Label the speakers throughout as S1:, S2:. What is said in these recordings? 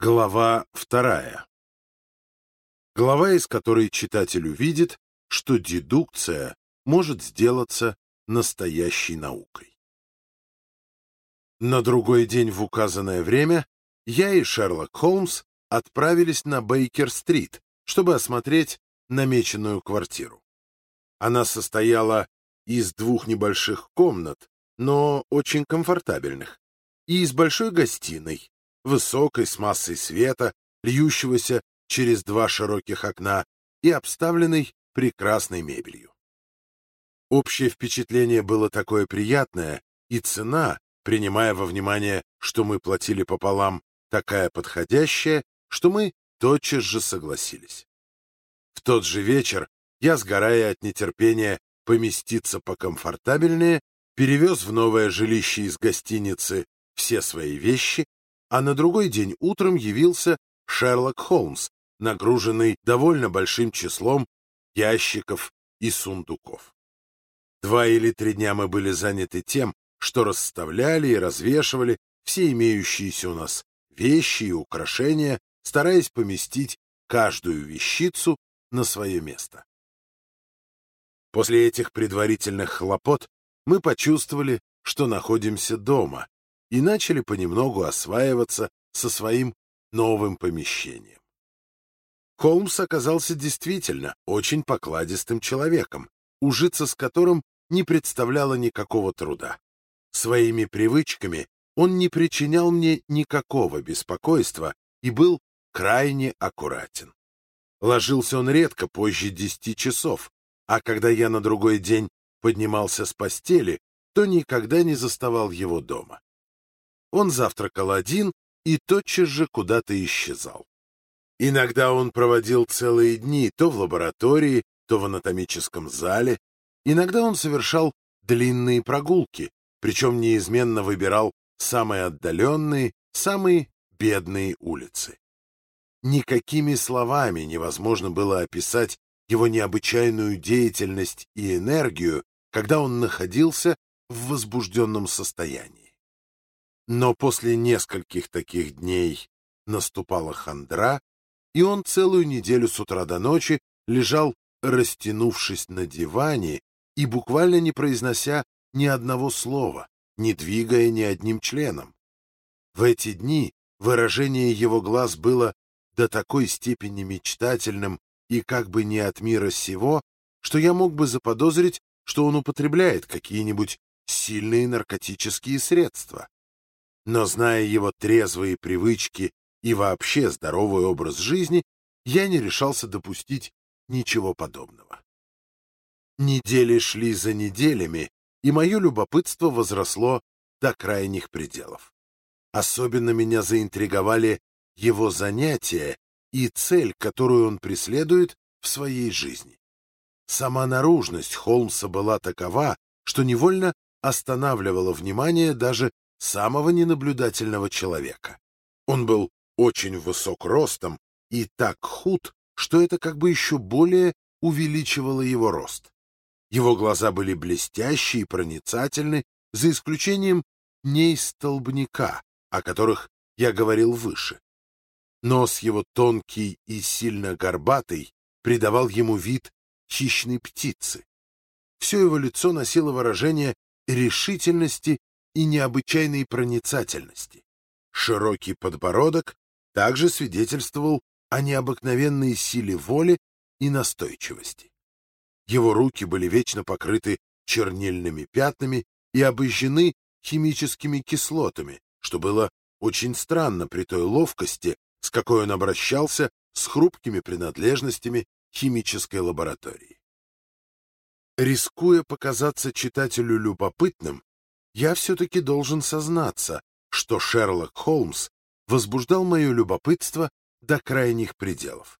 S1: Глава вторая. Глава, из которой читатель увидит, что дедукция может сделаться настоящей наукой. На другой день в указанное время я и Шерлок Холмс отправились на Бейкер-стрит, чтобы осмотреть намеченную квартиру. Она состояла из двух небольших комнат, но очень комфортабельных, и из большой гостиной, высокой, с массой света, льющегося через два широких окна и обставленной прекрасной мебелью. Общее впечатление было такое приятное, и цена, принимая во внимание, что мы платили пополам, такая подходящая, что мы тотчас же согласились. В тот же вечер я, сгорая от нетерпения поместиться покомфортабельнее, перевез в новое жилище из гостиницы все свои вещи, а на другой день утром явился Шерлок Холмс, нагруженный довольно большим числом ящиков и сундуков. Два или три дня мы были заняты тем, что расставляли и развешивали все имеющиеся у нас вещи и украшения, стараясь поместить каждую вещицу на свое место. После этих предварительных хлопот мы почувствовали, что находимся дома, и начали понемногу осваиваться со своим новым помещением. Холмс оказался действительно очень покладистым человеком, ужиться с которым не представляло никакого труда. Своими привычками он не причинял мне никакого беспокойства и был крайне аккуратен. Ложился он редко позже десяти часов, а когда я на другой день поднимался с постели, то никогда не заставал его дома. Он завтракал один и тотчас же куда-то исчезал. Иногда он проводил целые дни то в лаборатории, то в анатомическом зале. Иногда он совершал длинные прогулки, причем неизменно выбирал самые отдаленные, самые бедные улицы. Никакими словами невозможно было описать его необычайную деятельность и энергию, когда он находился в возбужденном состоянии. Но после нескольких таких дней наступала хандра, и он целую неделю с утра до ночи лежал, растянувшись на диване и буквально не произнося ни одного слова, не двигая ни одним членом. В эти дни выражение его глаз было до такой степени мечтательным и как бы не от мира сего, что я мог бы заподозрить, что он употребляет какие-нибудь сильные наркотические средства. Но зная его трезвые привычки и вообще здоровый образ жизни, я не решался допустить ничего подобного. Недели шли за неделями, и мое любопытство возросло до крайних пределов. Особенно меня заинтриговали его занятия и цель, которую он преследует в своей жизни. Сама наружность Холмса была такова, что невольно останавливала внимание даже самого ненаблюдательного человека. Он был очень высок ростом и так худ, что это как бы еще более увеличивало его рост. Его глаза были блестящие и проницательны, за исключением столбняка, о которых я говорил выше. Нос его тонкий и сильно горбатый придавал ему вид хищной птицы. Все его лицо носило выражение решительности и необычайной проницательности. Широкий подбородок также свидетельствовал о необыкновенной силе воли и настойчивости. Его руки были вечно покрыты чернильными пятнами и обожжены химическими кислотами, что было очень странно при той ловкости, с какой он обращался с хрупкими принадлежностями химической лаборатории. Рискуя показаться читателю любопытным, я все-таки должен сознаться, что Шерлок Холмс возбуждал мое любопытство до крайних пределов.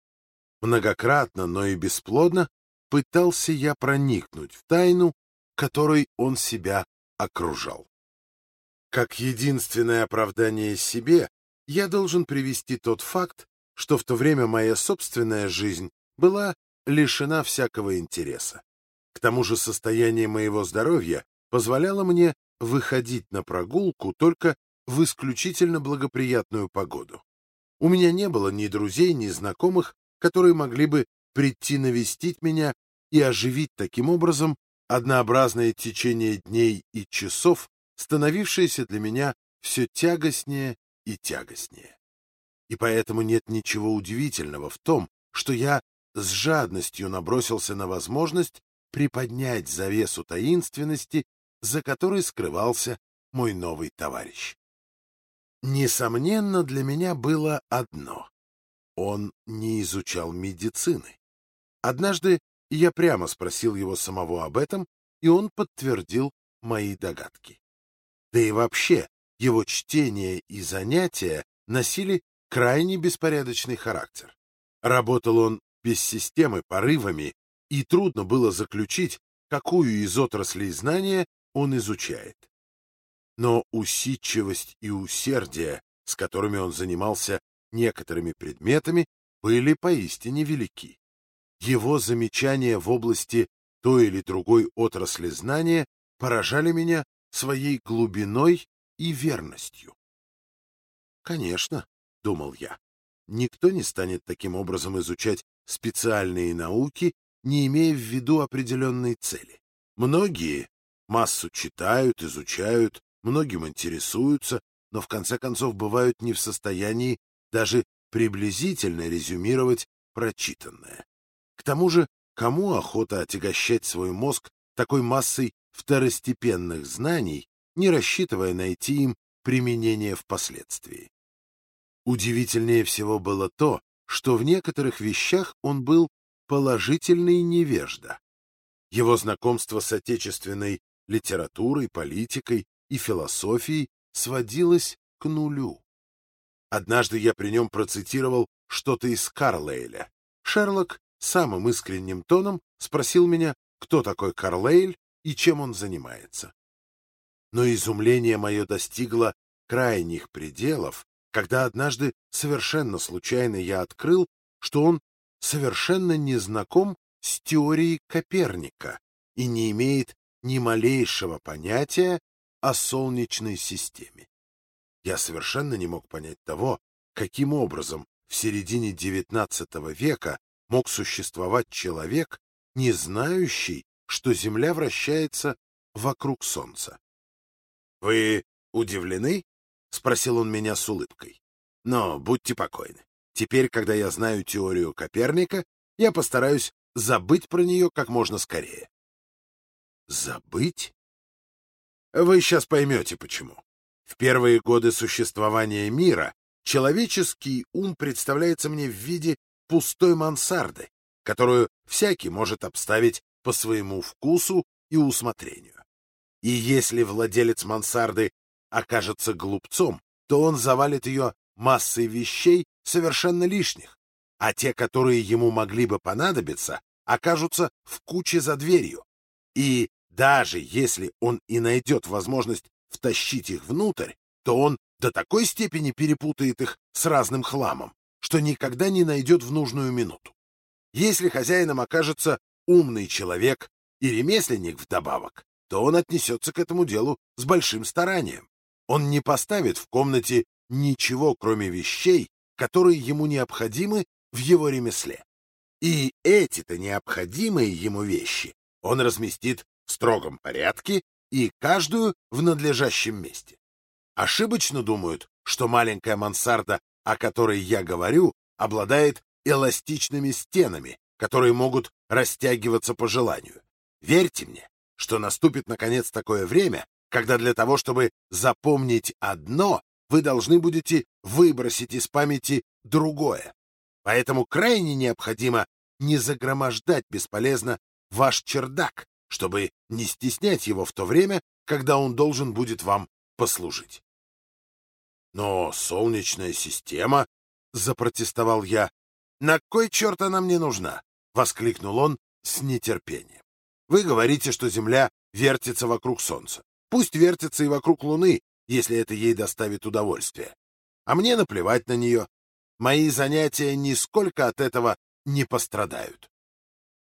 S1: Многократно, но и бесплодно пытался я проникнуть в тайну, которой он себя окружал. Как единственное оправдание себе, я должен привести тот факт, что в то время моя собственная жизнь была лишена всякого интереса. К тому же состояние моего здоровья позволяло мне выходить на прогулку только в исключительно благоприятную погоду. У меня не было ни друзей, ни знакомых, которые могли бы прийти навестить меня и оживить таким образом однообразное течение дней и часов, становившееся для меня все тягостнее и тягостнее. И поэтому нет ничего удивительного в том, что я с жадностью набросился на возможность приподнять завесу таинственности, за которой скрывался мой новый товарищ. Несомненно, для меня было одно — он не изучал медицины. Однажды я прямо спросил его самого об этом, и он подтвердил мои догадки. Да и вообще, его чтение и занятия носили крайне беспорядочный характер. Работал он без системы, порывами, и трудно было заключить, какую из отраслей знания он изучает. Но усидчивость и усердие, с которыми он занимался некоторыми предметами, были поистине велики. Его замечания в области той или другой отрасли знания поражали меня своей глубиной и верностью. Конечно, — думал я, — никто не станет таким образом изучать специальные науки, не имея в виду определенной цели. Многие массу читают, изучают, многим интересуются, но в конце концов бывают не в состоянии даже приблизительно резюмировать прочитанное. К тому же, кому охота отягощать свой мозг такой массой второстепенных знаний, не рассчитывая найти им применение впоследствии? Удивительнее всего было то, что в некоторых вещах он был положительный невежда. Его знакомство с отечественной литературой, политикой и философией сводилось к нулю. Однажды я при нем процитировал что-то из Карлейля. Шерлок самым искренним тоном спросил меня, кто такой Карлейль и чем он занимается. Но изумление мое достигло крайних пределов, когда однажды совершенно случайно я открыл, что он совершенно не знаком с теорией Коперника и не имеет ни малейшего понятия о Солнечной системе. Я совершенно не мог понять того, каким образом в середине XIX века мог существовать человек, не знающий, что Земля вращается вокруг Солнца. — Вы удивлены? — спросил он меня с улыбкой. — Но будьте покойны. Теперь, когда я знаю теорию Коперника, я постараюсь забыть про нее как можно скорее. — Забыть? Вы сейчас поймете, почему. В первые годы существования мира человеческий ум представляется мне в виде пустой мансарды, которую всякий может обставить по своему вкусу и усмотрению. И если владелец мансарды окажется глупцом, то он завалит ее массой вещей совершенно лишних, а те, которые ему могли бы понадобиться, окажутся в куче за дверью. И даже если он и найдет возможность втащить их внутрь, то он до такой степени перепутает их с разным хламом, что никогда не найдет в нужную минуту. Если хозяином окажется умный человек и ремесленник вдобавок, то он отнесется к этому делу с большим старанием. Он не поставит в комнате ничего, кроме вещей, которые ему необходимы в его ремесле. И эти-то необходимые ему вещи он разместит строгом порядке и каждую в надлежащем месте. Ошибочно думают, что маленькая мансарда, о которой я говорю, обладает эластичными стенами, которые могут растягиваться по желанию. Верьте мне, что наступит наконец такое время, когда для того, чтобы запомнить одно, вы должны будете выбросить из памяти другое. Поэтому крайне необходимо не загромождать бесполезно ваш чердак, чтобы не стеснять его в то время, когда он должен будет вам послужить. Но солнечная система, — запротестовал я, — на кой черт она мне нужна? — воскликнул он с нетерпением. Вы говорите, что Земля вертится вокруг Солнца. Пусть вертится и вокруг Луны, если это ей доставит удовольствие. А мне наплевать на нее. Мои занятия нисколько от этого не пострадают.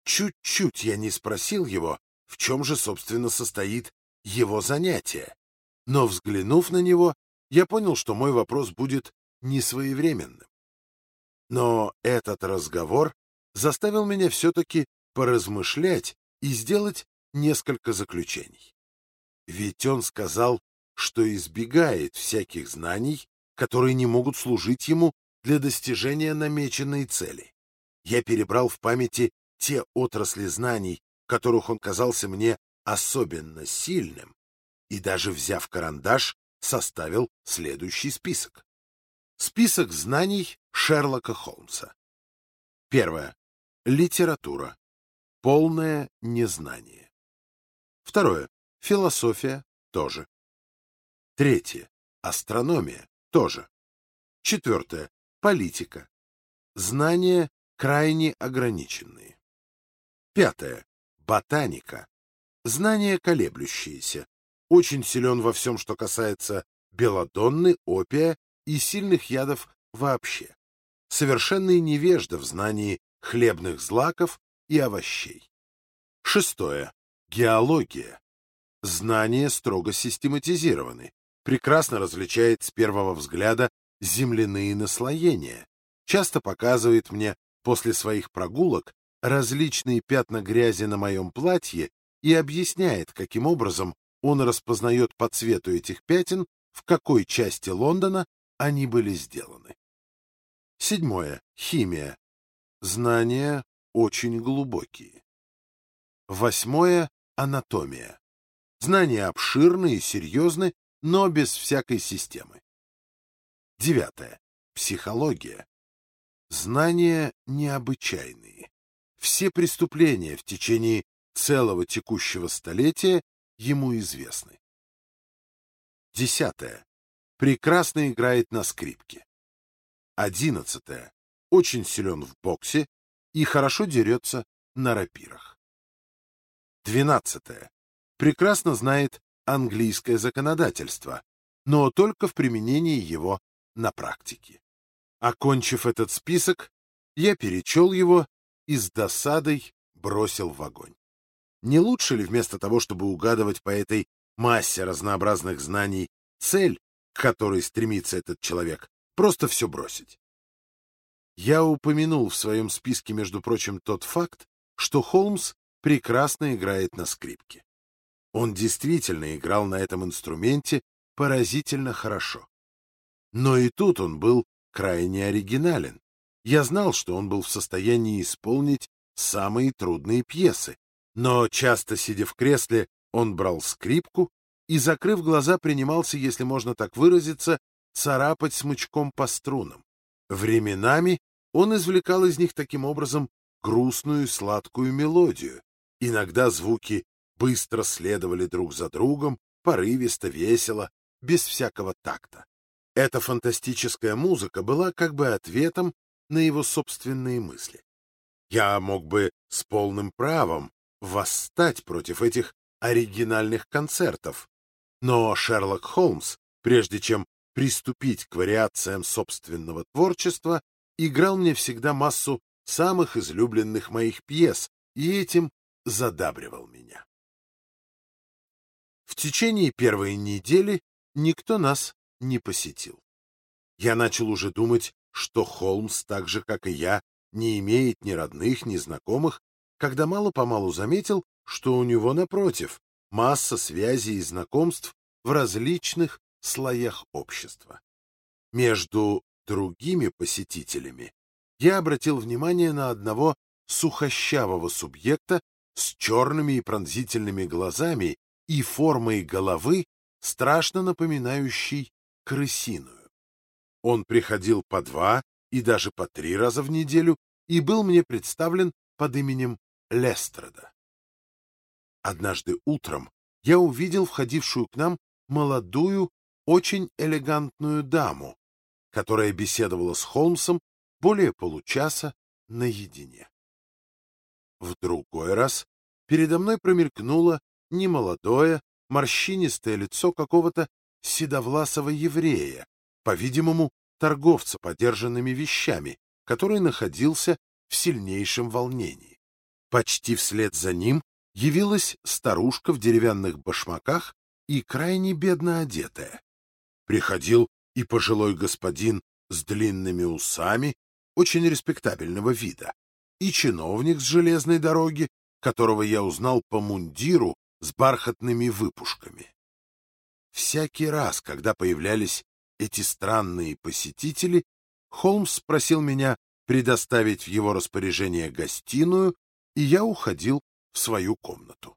S1: Чуть-чуть я не спросил его, в чем же, собственно, состоит его занятие. Но, взглянув на него, я понял, что мой вопрос будет несвоевременным. Но этот разговор заставил меня все-таки поразмышлять и сделать несколько заключений. Ведь он сказал, что избегает всяких знаний, которые не могут служить ему для достижения намеченной цели. Я перебрал в памяти те отрасли знаний, которых он казался мне особенно сильным, и даже взяв карандаш, составил следующий список. Список знаний Шерлока Холмса. Первое. Литература. Полное незнание. Второе. Философия. Тоже. Третье. Астрономия. Тоже. Четвертое. Политика. Знания крайне ограниченные. Пятое. Ботаника. Знания колеблющиеся. Очень силен во всем, что касается белодонны, опия и сильных ядов вообще. Совершенный невежда в знании хлебных злаков и овощей. Шестое. Геология. Знания строго систематизированы. Прекрасно различает с первого взгляда земляные наслоения. Часто показывает мне после своих прогулок различные пятна грязи на моем платье и объясняет, каким образом он распознает по цвету этих пятен, в какой части Лондона они были сделаны. Седьмое. Химия. Знания очень глубокие. Восьмое. Анатомия. Знания обширны и серьезны, но без всякой системы. Девятое. Психология. Знания необычайные. Все преступления в течение целого текущего столетия ему известны. Десятое. Прекрасно играет на скрипке. Одиннадцатое. Очень силен в боксе и хорошо дерется на рапирах. Двенадцатое. Прекрасно знает английское законодательство, но только в применении его на практике. Окончив этот список, я перечел его и с досадой бросил в огонь. Не лучше ли вместо того, чтобы угадывать по этой массе разнообразных знаний цель, к которой стремится этот человек, просто все бросить. Я упомянул в своем списке, между прочим, тот факт, что Холмс прекрасно играет на скрипке. Он действительно играл на этом инструменте поразительно хорошо. Но и тут он был крайне оригинален. Я знал, что он был в состоянии исполнить самые трудные пьесы, но часто, сидя в кресле, он брал скрипку и, закрыв глаза, принимался, если можно так выразиться, царапать смычком по струнам. Временами он извлекал из них таким образом грустную сладкую мелодию. Иногда звуки быстро следовали друг за другом, порывисто, весело, без всякого такта. Эта фантастическая музыка была как бы ответом на его собственные мысли. Я мог бы с полным правом восстать против этих оригинальных концертов, но Шерлок Холмс, прежде чем приступить к вариациям собственного творчества, играл мне всегда массу самых излюбленных моих пьес и этим задабривал меня. В течение первой недели никто нас не посетил. Я начал уже думать, что Холмс, так же, как и я, не имеет ни родных, ни знакомых, когда мало-помалу заметил, что у него, напротив, масса связей и знакомств в различных слоях общества. Между другими посетителями я обратил внимание на одного сухощавого субъекта с черными и пронзительными глазами и формой головы, страшно напоминающей крысиную. Он приходил по два и даже по три раза в неделю и был мне представлен под именем Лестрада. Однажды утром я увидел входившую к нам молодую, очень элегантную даму, которая беседовала с Холмсом более получаса наедине. В другой раз передо мной промелькнуло немолодое, морщинистое лицо какого-то седовласого еврея, по-видимому, торговца подержанными вещами, который находился в сильнейшем волнении. Почти вслед за ним явилась старушка в деревянных башмаках и крайне бедно одетая. Приходил и пожилой господин с длинными усами, очень респектабельного вида, и чиновник с железной дороги, которого я узнал по мундиру с бархатными выпушками. Всякий раз, когда появлялись эти странные посетители, Холмс просил меня предоставить в его распоряжение гостиную, и я уходил в свою комнату.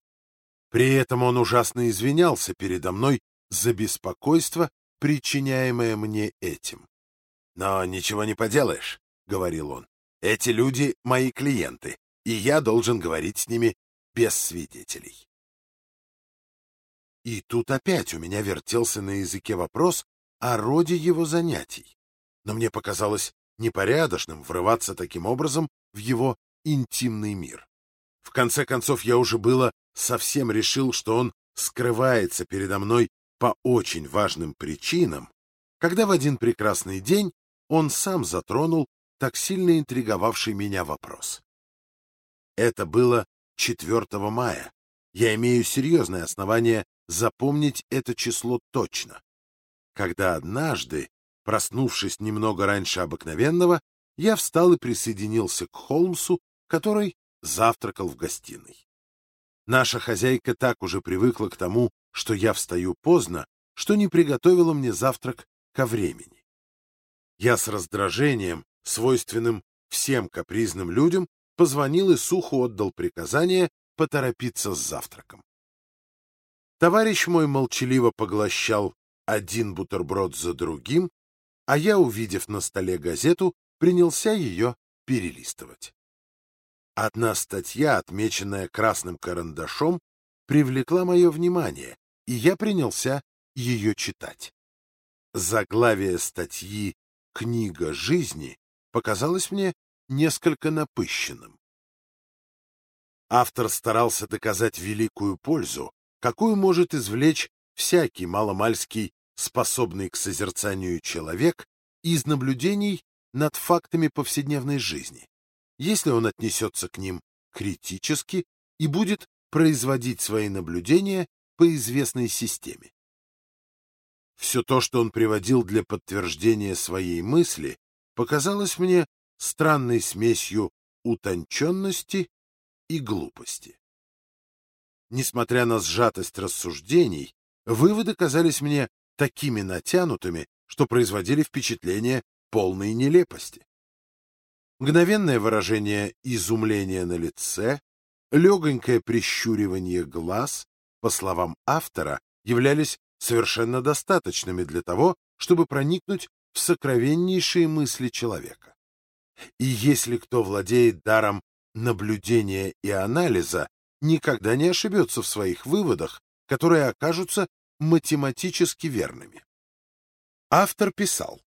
S1: При этом он ужасно извинялся передо мной за беспокойство, причиняемое мне этим. «Но ничего не поделаешь», — говорил он. «Эти люди — мои клиенты, и я должен говорить с ними без свидетелей». И тут опять у меня вертелся на языке вопрос о роде его занятий. Но мне показалось непорядочным врываться таким образом в его интимный мир. В конце концов, я уже было совсем решил, что он скрывается передо мной по очень важным причинам, когда в один прекрасный день он сам затронул так сильно интриговавший меня вопрос. Это было 4 мая. Я имею серьезное основание запомнить это число точно. Когда однажды, проснувшись немного раньше обыкновенного, я встал и присоединился к Холмсу, который завтракал в гостиной. Наша хозяйка так уже привыкла к тому, что я встаю поздно, что не приготовила мне завтрак ко времени. Я с раздражением, свойственным всем капризным людям, позвонил и сухо отдал приказание поторопиться с завтраком. Товарищ мой молчаливо поглощал один бутерброд за другим, а я, увидев на столе газету, принялся ее перелистывать. Одна статья, отмеченная красным карандашом, привлекла мое внимание, и я принялся ее читать. Заглавие статьи «Книга жизни» показалось мне несколько напыщенным. Автор старался доказать великую пользу, какую может извлечь всякий маломальский, способный к созерцанию человек из наблюдений над фактами повседневной жизни, если он отнесется к ним критически и будет производить свои наблюдения по известной системе. Все то, что он приводил для подтверждения своей мысли, показалось мне странной смесью утонченности и глупости. Несмотря на сжатость рассуждений, выводы казались мне такими натянутыми, что производили впечатление полной нелепости. Мгновенное выражение изумления на лице, легонькое прищуривание глаз, по словам автора, являлись совершенно достаточными для того, чтобы проникнуть в сокровеннейшие мысли человека. И если кто владеет даром наблюдения и анализа, никогда не ошибется в своих выводах, которые окажутся математически верными. Автор писал,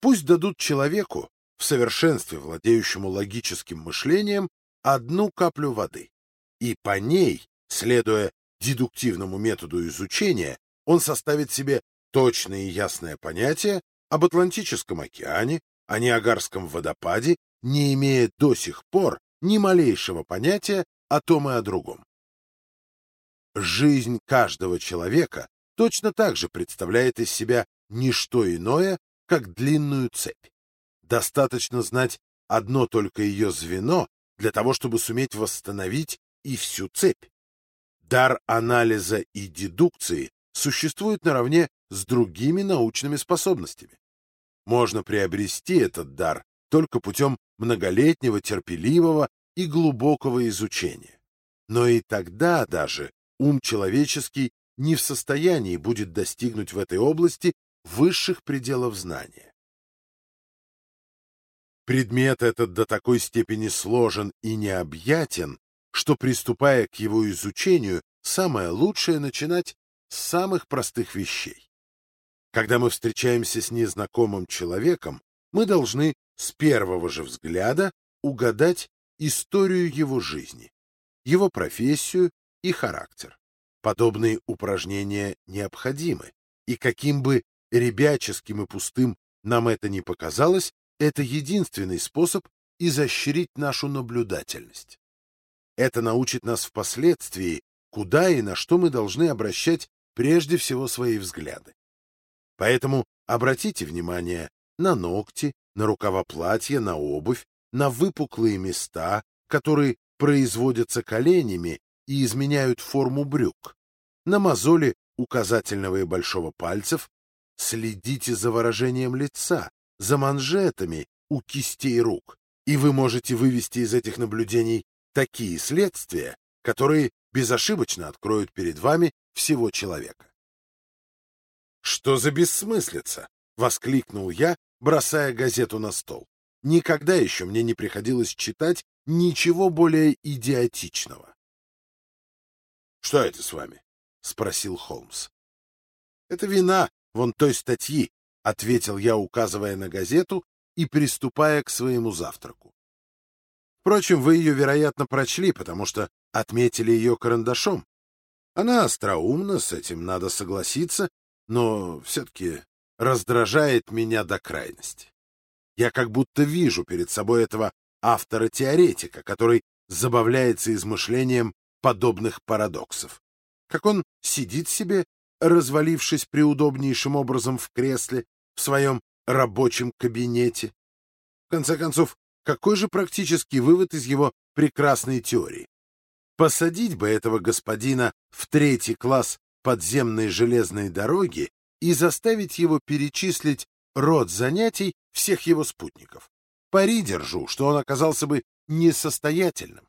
S1: пусть дадут человеку, в совершенстве владеющему логическим мышлением, одну каплю воды, и по ней, следуя дедуктивному методу изучения, он составит себе точное и ясное понятие об Атлантическом океане, о Ниагарском водопаде, не имея до сих пор ни малейшего понятия о том и о другом. Жизнь каждого человека точно так же представляет из себя не что иное, как длинную цепь. Достаточно знать одно только ее звено для того, чтобы суметь восстановить и всю цепь. Дар анализа и дедукции существует наравне с другими научными способностями. Можно приобрести этот дар только путем многолетнего, терпеливого и глубокого изучения. Но и тогда даже ум человеческий не в состоянии будет достигнуть в этой области высших пределов знания. Предмет этот до такой степени сложен и необъятен, что, приступая к его изучению, самое лучшее начинать с самых простых вещей. Когда мы встречаемся с незнакомым человеком, мы должны с первого же взгляда угадать историю его жизни, его профессию и характер. Подобные упражнения необходимы, и каким бы ребяческим и пустым нам это ни показалось, это единственный способ изощрить нашу наблюдательность. Это научит нас впоследствии, куда и на что мы должны обращать прежде всего свои взгляды. Поэтому обратите внимание на ногти, на рукава платья, на обувь, на выпуклые места, которые производятся коленями и изменяют форму брюк, на мозоли указательного и большого пальцев, следите за выражением лица, за манжетами у кистей рук, и вы можете вывести из этих наблюдений такие следствия, которые безошибочно откроют перед вами всего человека. «Что за бессмыслица?» — воскликнул я, бросая газету на стол. Никогда еще мне не приходилось читать ничего более идиотичного. «Что это с вами?» — спросил Холмс. «Это вина вон той статьи», — ответил я, указывая на газету и приступая к своему завтраку. Впрочем, вы ее, вероятно, прочли, потому что отметили ее карандашом. Она остроумна, с этим надо согласиться, но все-таки раздражает меня до крайности. Я как будто вижу перед собой этого автора-теоретика, который забавляется измышлением подобных парадоксов. Как он сидит себе, развалившись приудобнейшим образом в кресле в своем рабочем кабинете. В конце концов, какой же практический вывод из его прекрасной теории? Посадить бы этого господина в третий класс подземной железной дороги и заставить его перечислить род занятий всех его спутников. Пари держу, что он оказался бы несостоятельным.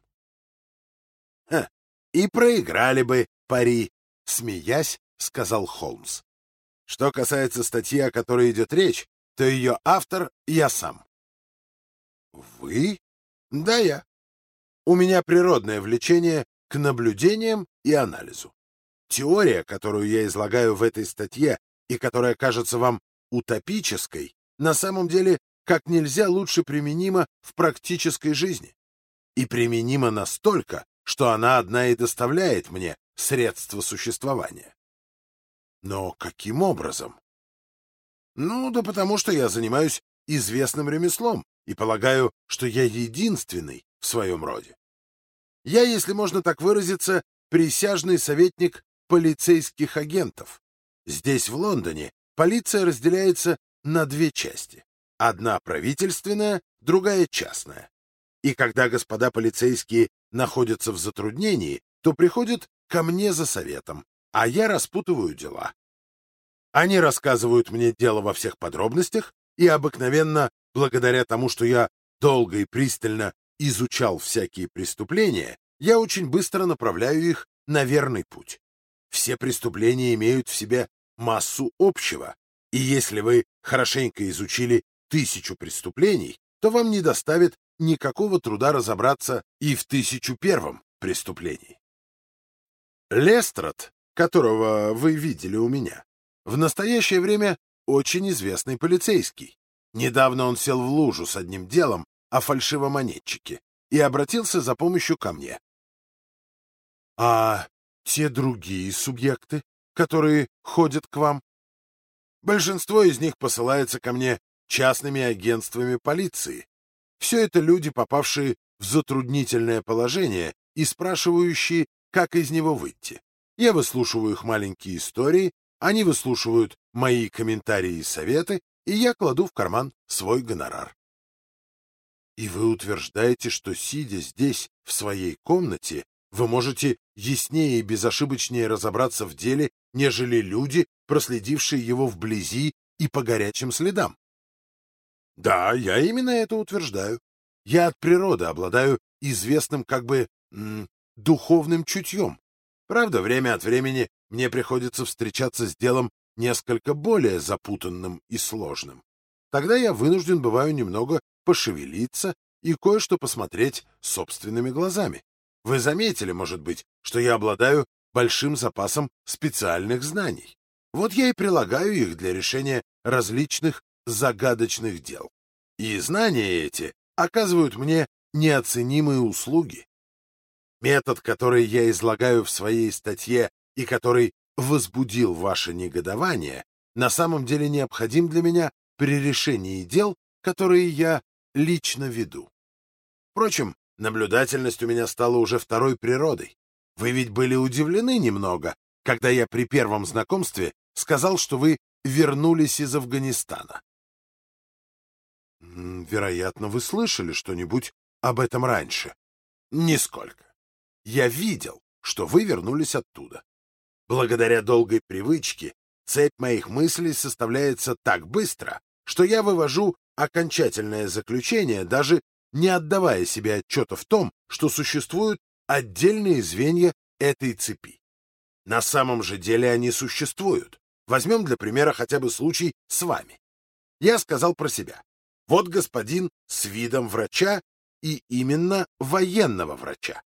S1: Ха, и проиграли бы пари, смеясь, сказал Холмс. Что касается статьи, о которой идет речь, то ее автор я сам. Вы? Да, я. У меня природное влечение к наблюдениям и анализу. Теория, которую я излагаю в этой статье и которая кажется вам утопической, на самом деле как нельзя лучше применима в практической жизни. И применима настолько, что она одна и доставляет мне средства существования. Но каким образом? Ну, да потому что я занимаюсь известным ремеслом и полагаю, что я единственный в своем роде. Я, если можно так выразиться, присяжный советник полицейских агентов. Здесь, в Лондоне, полиция разделяется на две части. Одна правительственная, другая частная. И когда господа полицейские находятся в затруднении, то приходят ко мне за советом, а я распутываю дела. Они рассказывают мне дело во всех подробностях, и обыкновенно, благодаря тому, что я долго и пристально изучал всякие преступления, я очень быстро направляю их на верный путь. Все преступления имеют в себе массу общего, и если вы хорошенько изучили тысячу преступлений, то вам не доставит никакого труда разобраться и в тысячу первом преступлении. Лестрад, которого вы видели у меня, в настоящее время очень известный полицейский. Недавно он сел в лужу с одним делом о фальшивомонетчике и обратился за помощью ко мне. А те другие субъекты, которые ходят к вам? Большинство из них посылается ко мне частными агентствами полиции. Все это люди, попавшие в затруднительное положение и спрашивающие, как из него выйти. Я выслушиваю их маленькие истории, они выслушивают мои комментарии и советы, и я кладу в карман свой гонорар. И вы утверждаете, что, сидя здесь, в своей комнате, вы можете яснее и безошибочнее разобраться в деле, нежели люди, проследившие его вблизи и по горячим следам. Да, я именно это утверждаю. Я от природы обладаю известным как бы духовным чутьем. Правда, время от времени мне приходится встречаться с делом несколько более запутанным и сложным. Тогда я вынужден бываю немного пошевелиться и кое-что посмотреть собственными глазами. Вы заметили, может быть, что я обладаю большим запасом специальных знаний. Вот я и прилагаю их для решения различных загадочных дел. И знания эти оказывают мне неоценимые услуги. Метод, который я излагаю в своей статье и который возбудил ваше негодование, на самом деле необходим для меня при решении дел, которые я лично веду. Впрочем, наблюдательность у меня стала уже второй природой. Вы ведь были удивлены немного, когда я при первом знакомстве сказал, что вы вернулись из Афганистана. Вероятно, вы слышали что-нибудь об этом раньше. Нисколько. Я видел, что вы вернулись оттуда. Благодаря долгой привычке цепь моих мыслей составляется так быстро, что я вывожу окончательное заключение, даже не отдавая себе отчета в том, что существуют отдельные звенья этой цепи. На самом же деле они существуют. Возьмем для примера хотя бы случай с вами. Я сказал про себя. Вот господин с видом врача и именно военного врача.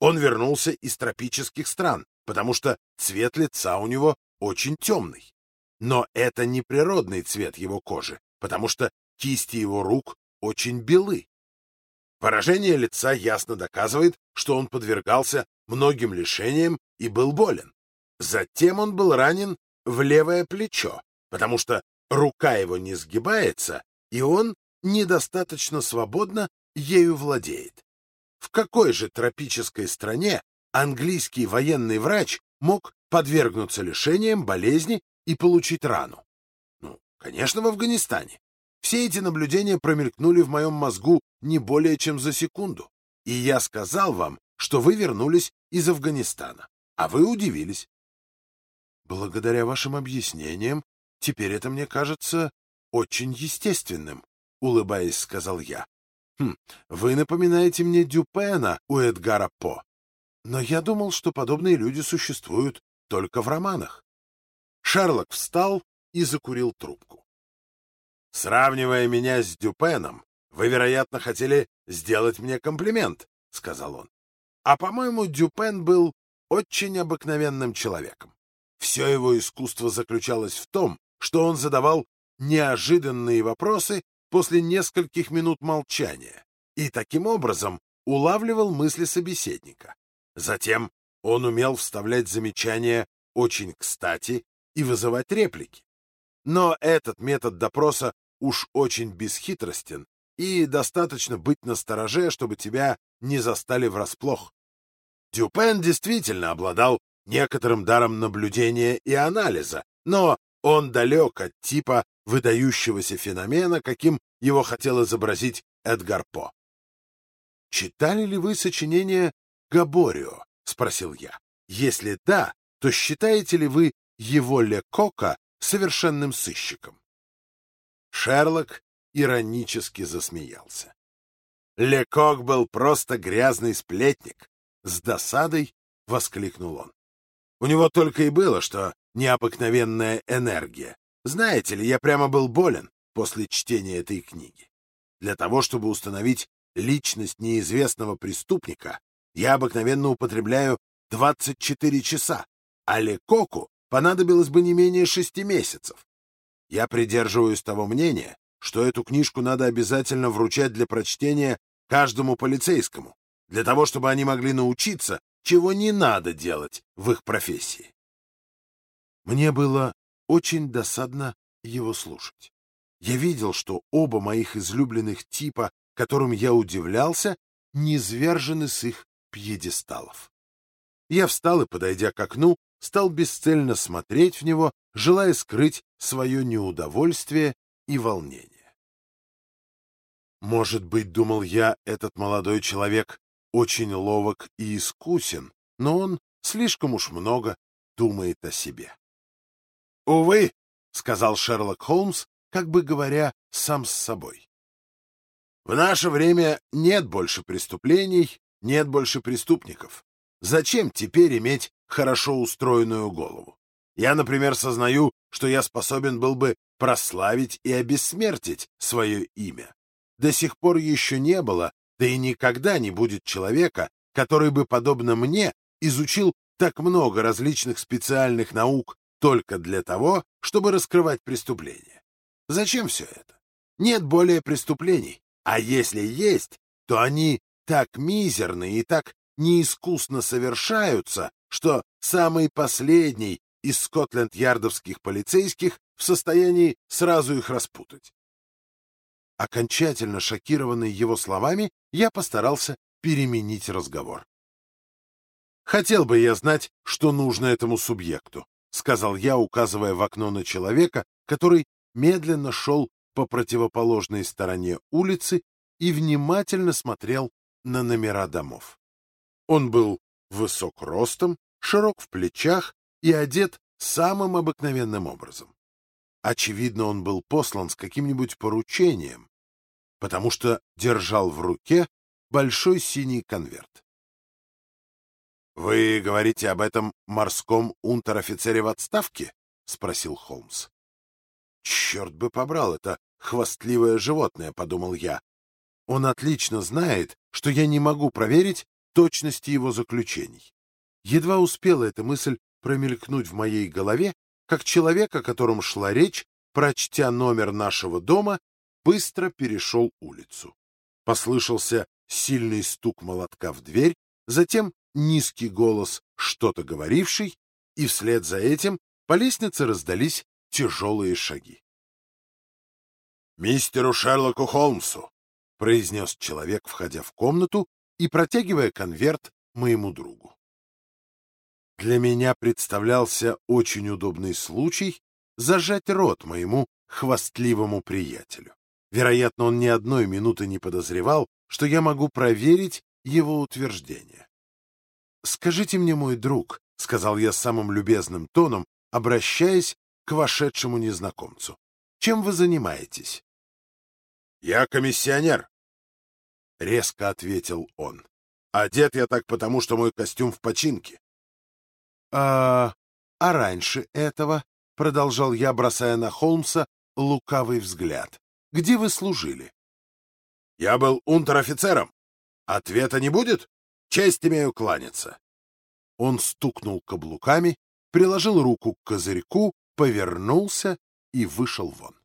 S1: Он вернулся из тропических стран, потому что цвет лица у него очень темный. Но это не природный цвет его кожи, потому что кисти его рук очень белы. Выражение лица ясно доказывает, что он подвергался многим лишениям и был болен. Затем он был ранен в левое плечо, потому что рука его не сгибается, и он недостаточно свободно ею владеет. В какой же тропической стране английский военный врач мог подвергнуться лишениям, болезни и получить рану? Ну, конечно, в Афганистане. Все эти наблюдения промелькнули в моем мозгу не более чем за секунду. И я сказал вам, что вы вернулись из Афганистана, а вы удивились. Благодаря вашим объяснениям, теперь это мне кажется очень естественным, — улыбаясь, сказал я. Хм, вы напоминаете мне Дюпена у Эдгара По. Но я думал, что подобные люди существуют только в романах. Шерлок встал и закурил трубку. «Сравнивая меня с Дюпеном, вы, вероятно, хотели сделать мне комплимент», — сказал он. «А, по-моему, Дюпен был очень обыкновенным человеком. Все его искусство заключалось в том, что он задавал неожиданные вопросы после нескольких минут молчания и таким образом улавливал мысли собеседника. Затем он умел вставлять замечания очень кстати и вызывать реплики. Но этот метод допроса уж очень бесхитростен, и достаточно быть настороже, чтобы тебя не застали врасплох. Дюпен действительно обладал некоторым даром наблюдения и анализа, но он далек от типа выдающегося феномена, каким его хотел изобразить Эдгар По. «Читали ли вы сочинение Габорио?» — спросил я. «Если да, то считаете ли вы его Лекока совершенным сыщиком?» Шерлок иронически засмеялся. Лекок был просто грязный сплетник. С досадой воскликнул он. У него только и было, что необыкновенная энергия. Знаете ли, я прямо был болен после чтения этой книги. Для того, чтобы установить личность неизвестного преступника, я обыкновенно употребляю 24 часа, а Лекоку понадобилось бы не менее шести месяцев. Я придерживаюсь того мнения, что эту книжку надо обязательно вручать для прочтения каждому полицейскому, для того, чтобы они могли научиться, чего не надо делать в их профессии. Мне было очень досадно его слушать. Я видел, что оба моих излюбленных типа, которым я удивлялся, низвержены с их пьедесталов. Я встал и, подойдя к окну, стал бесцельно смотреть в него, желая скрыть свое неудовольствие и волнение. Может быть, думал я, этот молодой человек очень ловок и искусен, но он слишком уж много думает о себе. «Увы», — сказал Шерлок Холмс, как бы говоря сам с собой. «В наше время нет больше преступлений, нет больше преступников. Зачем теперь иметь хорошо устроенную голову? Я, например, сознаю, что я способен был бы прославить и обессмертить свое имя. До сих пор еще не было, да и никогда не будет человека, который бы, подобно мне, изучил так много различных специальных наук только для того, чтобы раскрывать преступления. Зачем все это? Нет более преступлений, а если есть, то они так мизерны и так неискусно совершаются, что самый последний из скотленд-ярдовских полицейских в состоянии сразу их распутать. Окончательно шокированный его словами, я постарался переменить разговор. Хотел бы я знать, что нужно этому субъекту. — сказал я, указывая в окно на человека, который медленно шел по противоположной стороне улицы и внимательно смотрел на номера домов. Он был высок ростом, широк в плечах и одет самым обыкновенным образом. Очевидно, он был послан с каким-нибудь поручением, потому что держал в руке большой синий конверт. «Вы говорите об этом морском унтер-офицере в отставке?» — спросил Холмс. «Черт бы побрал это хвастливое животное», — подумал я. «Он отлично знает, что я не могу проверить точности его заключений». Едва успела эта мысль промелькнуть в моей голове, как человек, о котором шла речь, прочтя номер нашего дома, быстро перешел улицу. Послышался сильный стук молотка в дверь, затем низкий голос, что-то говоривший, и вслед за этим по лестнице раздались тяжелые шаги. «Мистеру Шерлоку Холмсу!» — произнес человек, входя в комнату и протягивая конверт моему другу. Для меня представлялся очень удобный случай зажать рот моему хвастливому приятелю. Вероятно, он ни одной минуты не подозревал, что я могу проверить его утверждение. «Скажите мне, мой друг», — сказал я самым любезным тоном, обращаясь к вошедшему незнакомцу, — «чем вы занимаетесь?» «Я комиссионер», — резко ответил он. «Одет я так потому, что мой костюм в починке». «А, а раньше этого?» — продолжал я, бросая на Холмса лукавый взгляд. «Где вы служили?» «Я был унтер-офицером. Ответа не будет? Честь имею кланяться». Он стукнул каблуками, приложил руку к козырьку, повернулся и вышел вон.